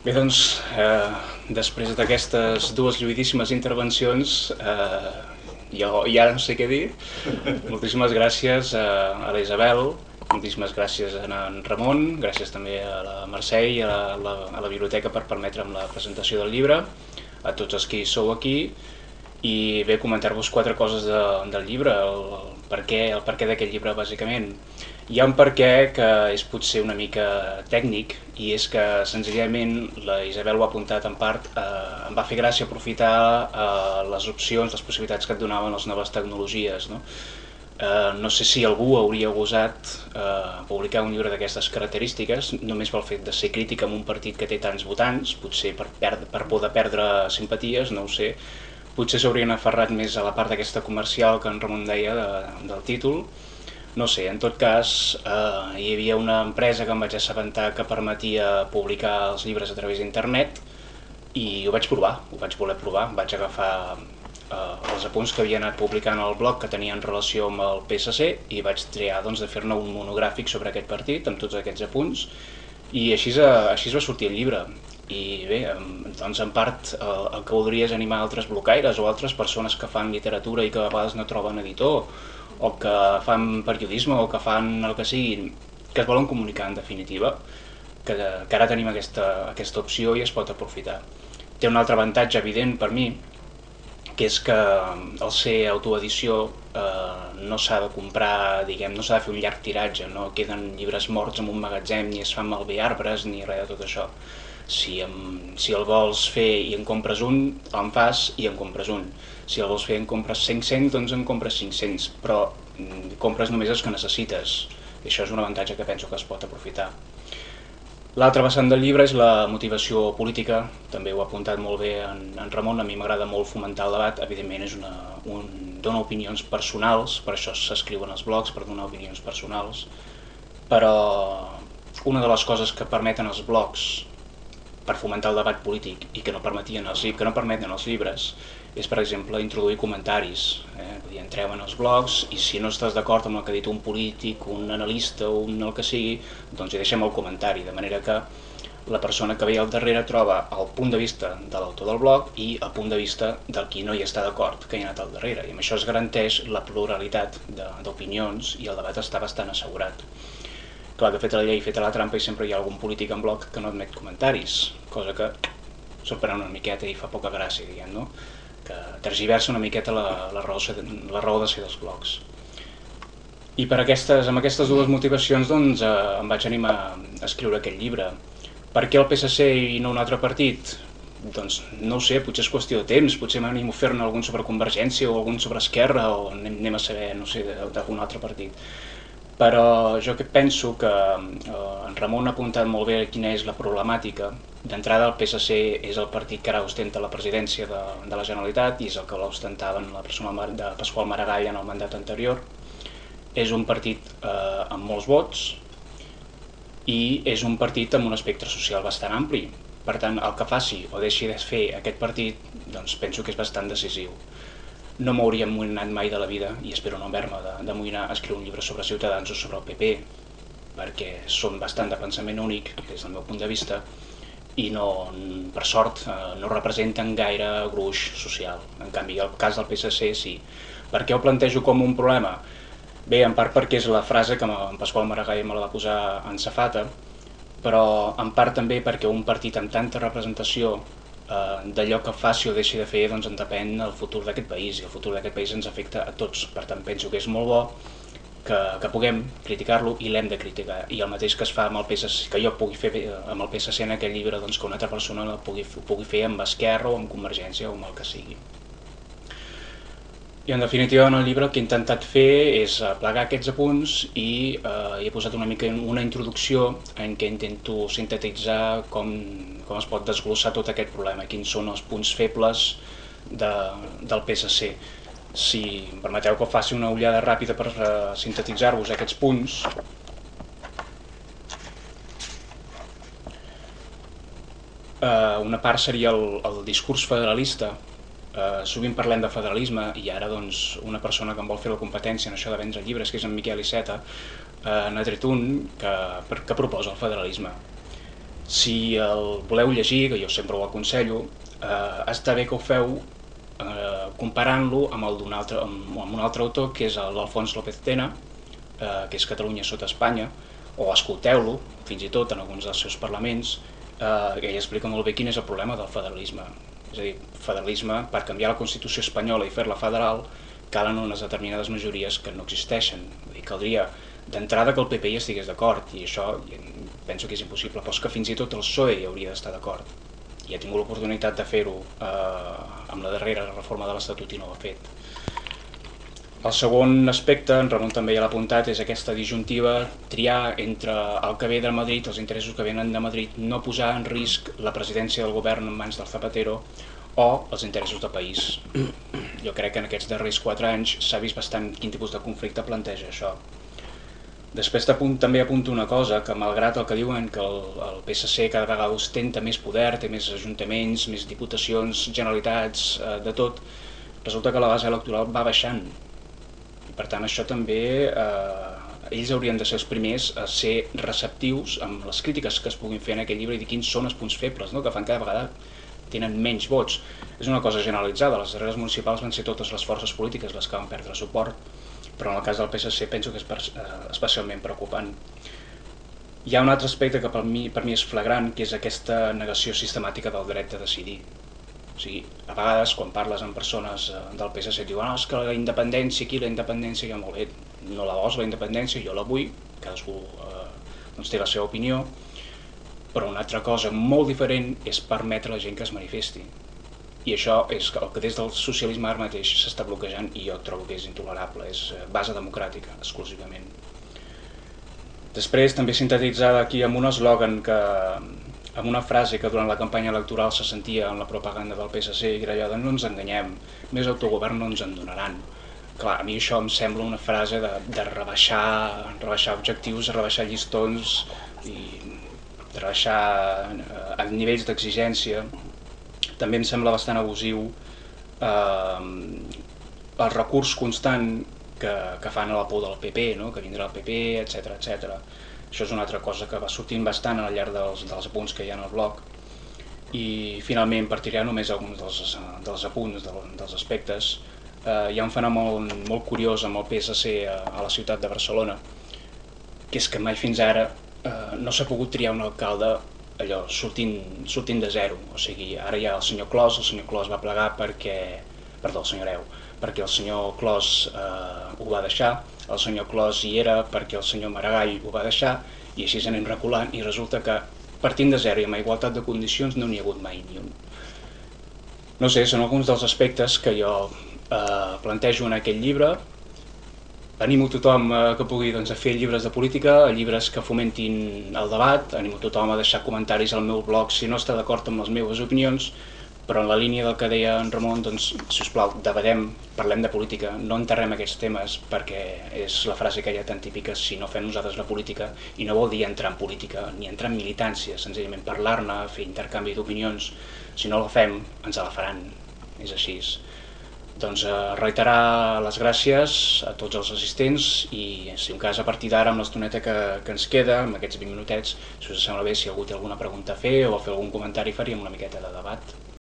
Bé, doncs, eh, després d'aquestes dues lluidíssimes intervencions, eh, jo ja no sé què dir. Moltíssimes gràcies a, a la Isabel, moltíssimes gràcies a en Ramon, gràcies també a la Mercè i a la, la, a la biblioteca per permetre'm la presentació del llibre, a tots els que hi sou aquí, i bé, comentar-vos quatre coses de, del llibre, el, el per què, el què d'aquest llibre, bàsicament. Hi ha un per què que és potser una mica tècnic i és que senzillament la Isabel ho ha apuntat en part, eh, em va fer gràcia aprofitar eh, les opcions, les possibilitats que et donaven les noves tecnologies. No? Eh, no sé si algú hauria gosat eh, publicar un llibre d'aquestes característiques només pel fet de ser crític amb un partit que té tants votants, potser per, perdre, per poder perdre simpaties, no ho sé, potser s'haurien aferrat més a la part d'aquesta comercial que en Ramon deia de, del títol, no sé, en tot cas, eh, hi havia una empresa que em vaig assabentar que permetia publicar els llibres a través d'internet i ho vaig provar, ho vaig voler provar, vaig agafar eh, els apunts que havia anat publicant al blog que tenien relació amb el PSC i vaig triar doncs, de fer-ne un monogràfic sobre aquest partit amb tots aquests apunts. I així, eh, així va sortir el llibre i bé, doncs en part el, el que voldria és animar altres blocaires o altres persones que fan literatura i que a vegades no troben editor o que fan periodisme o que fan el que sigui, que es volen comunicar en definitiva, que, que ara tenim aquesta, aquesta opció i es pot aprofitar. Té un altre avantatge evident per mi, que és que el ser autoedició eh, no s'ha de comprar, diguem, no s'ha de fer un llarg tiratge, no queden llibres morts en un magatzem ni es fan malbé arbres ni res de tot això. Si, em, si el vols fer i en compres un, en fas i en compres un. Si el vols fer en compres 500, doncs en compres 500, però mm, compres només els que necessites. I això és un avantatge que penso que es pot aprofitar. L'altre vessant del llibre és la motivació política, també ho ha apuntat molt bé en, en Ramon, a mi m'agrada molt fomentar el debat, evidentment és una, un, dona opinions personals, per això s'escriuen els blogs, per donar opinions personals, però una de les coses que permeten els blogs per fomentar el debat polític i que no, permetien els, que no permeten els llibres és, per exemple, introduir comentaris. Eh? Dir, entreu en els blogs i si no estàs d'acord amb el que ha dit un polític, un analista un el que sigui, doncs hi deixem el comentari, de manera que la persona que ve al darrere troba el punt de vista de l'autor del blog i el punt de vista del qui no hi està d'acord, que hi ha anat al darrere. I amb això es garanteix la pluralitat d'opinions i el debat està bastant assegurat. Clar que feta la llei, feta la trampa i sempre hi ha algun polític en bloc que no admet comentaris, cosa que sorprèn una miqueta i fa poca gràcia, diguem, no? que tergiversa una miqueta la, la, raó, la raó de ser dels blocs. I per aquestes, amb aquestes dues motivacions doncs, eh, em vaig animar a escriure aquest llibre. Per què el PSC i no un altre partit? Doncs no ho sé, potser és qüestió de temps, potser m'animo a fer-ne algun sobre Convergència o algun sobre Esquerra o anem, anem a saber, no sé, d'algun altre partit però jo que penso que eh, en Ramon ha apuntat molt bé quina és la problemàtica. D'entrada el PSC és el partit que ara ostenta la presidència de, de la Generalitat i és el que l'ostentava en la persona de Pasqual Maragall en el mandat anterior. És un partit eh, amb molts vots i és un partit amb un espectre social bastant ampli. Per tant, el que faci o deixi de fer aquest partit, doncs penso que és bastant decisiu no m'hauria amoïnat mai de la vida, i espero no haver-me d'amoïnar a escriure un llibre sobre Ciutadans o sobre el PP, perquè són bastant de pensament únic, des del meu punt de vista, i no, per sort eh, no representen gaire gruix social. En canvi, el cas del PSC sí. Per què ho plantejo com un problema? Bé, en part perquè és la frase que en Pasqual Maragall me la va posar en safata, però en part també perquè un partit amb tanta representació eh, d'allò que faci o deixi de fer doncs en depèn el futur d'aquest país i el futur d'aquest país ens afecta a tots. Per tant, penso que és molt bo que, que puguem criticar-lo i l'hem de criticar. I el mateix que es fa amb el PSC, que jo pugui fer eh, amb el PSC en aquell llibre, doncs que una altra persona pugui, pugui fer amb Esquerra o amb Convergència o amb el que sigui. I en definitiva en el llibre el que he intentat fer és plegar aquests apunts i eh, he posat una mica una introducció en què intento sintetitzar com, com es pot desglossar tot aquest problema, quins són els punts febles de, del PSC. Si em permeteu que faci una ullada ràpida per uh, sintetitzar-vos aquests punts, uh, una part seria el, el discurs federalista, eh, sovint parlem de federalisme i ara doncs, una persona que em vol fer la competència en això de vendre llibres, que és en Miquel Iceta, eh, n'ha tret un que, que proposa el federalisme. Si el voleu llegir, que jo sempre ho aconsello, eh, està bé que ho feu eh, comparant-lo amb, el d'un altre, amb, amb un altre autor, que és l'Alfons López Tena, eh, que és Catalunya sota Espanya, o escolteu-lo, fins i tot en alguns dels seus parlaments, eh, que ell explica molt bé quin és el problema del federalisme. És a dir, federalisme, per canviar la Constitució espanyola i fer-la federal, calen unes determinades majories que no existeixen. Vull dir, caldria d'entrada que el PP hi estigués d'acord, i això penso que és impossible, però és que fins i tot el PSOE hi hauria d'estar d'acord. I ha tingut l'oportunitat de fer-ho eh, amb la darrera reforma de l'Estatut i no ho ha fet. El segon aspecte, en Ramon també ja l'ha apuntat, és aquesta disjuntiva, triar entre el que ve de Madrid, els interessos que venen de Madrid, no posar en risc la presidència del govern en mans del Zapatero o els interessos del país. Jo crec que en aquests darrers quatre anys s'ha vist bastant quin tipus de conflicte planteja això. Després també apunto una cosa, que malgrat el que diuen que el, el PSC cada vegada ostenta més poder, té més ajuntaments, més diputacions, generalitats, eh, de tot, resulta que la base electoral va baixant per tant, això també, eh, ells haurien de ser els primers a ser receptius amb les crítiques que es puguin fer en aquest llibre i dir quins són els punts febles, no? que fan cada vegada tenen menys vots. És una cosa generalitzada, les darreres municipals van ser totes les forces polítiques les que van perdre suport, però en el cas del PSC penso que és eh, especialment preocupant. Hi ha un altre aspecte que per mi, per mi és flagrant, que és aquesta negació sistemàtica del dret de decidir. O sigui, a vegades quan parles amb persones eh, del PSC et diuen oh, és que la independència aquí, la independència ja molt bé, no la vols la independència, jo la vull, cadascú eh, doncs té la seva opinió, però una altra cosa molt diferent és permetre a la gent que es manifesti. I això és el que des del socialisme ara mateix s'està bloquejant i jo trobo que és intolerable, és eh, base democràtica exclusivament. Després també sintetitzada aquí amb un eslògan que, amb una frase que durant la campanya electoral se sentia en la propaganda del PSC i era allò de no ens enganyem, més autogovern no ens en donaran. Clar, a mi això em sembla una frase de, de rebaixar, rebaixar objectius, rebaixar llistons i rebaixar eh, nivells d'exigència. També em sembla bastant abusiu eh, el recurs constant que, que fan a la por del PP, no? que vindrà el PP, etc etc. Això és una altra cosa que va sortint bastant al llarg dels, dels apunts que hi ha al blog. I finalment partiré només alguns dels, dels apunts, del, dels aspectes. Eh, hi ha un fenomen molt, molt curiós amb el PSC a, a la ciutat de Barcelona, que és que mai fins ara eh, no s'ha pogut triar un alcalde allò, sortint, sortint de zero. O sigui, ara hi ha el senyor Clos, el senyor Clos va plegar perquè, perdó, el senyorEu, perquè el senyor Clos eh, ho va deixar, el senyor Clos hi era perquè el senyor Maragall ho va deixar i així anem reculant i resulta que partint de zero i amb igualtat de condicions no n'hi ha hagut mai ni un. No sé, són alguns dels aspectes que jo eh, plantejo en aquest llibre. Animo tothom eh, que pugui doncs, a fer llibres de política, llibres que fomentin el debat, animo tothom a deixar comentaris al meu blog si no està d'acord amb les meves opinions, però en la línia del que deia en Ramon, doncs, si us plau, debatem, parlem de política, no enterrem aquests temes perquè és la frase que hi ha tan típica, si no fem nosaltres la política, i no vol dir entrar en política, ni entrar en militància, senzillament parlar-ne, fer intercanvi d'opinions, si no la fem, ens la faran, és així. Doncs eh, reiterar les gràcies a tots els assistents i, si un cas, a partir d'ara, amb l'estoneta que, que ens queda, amb aquests 20 minutets, si us sembla bé, si algú té alguna pregunta a fer o a fer algun comentari, faríem una miqueta de debat.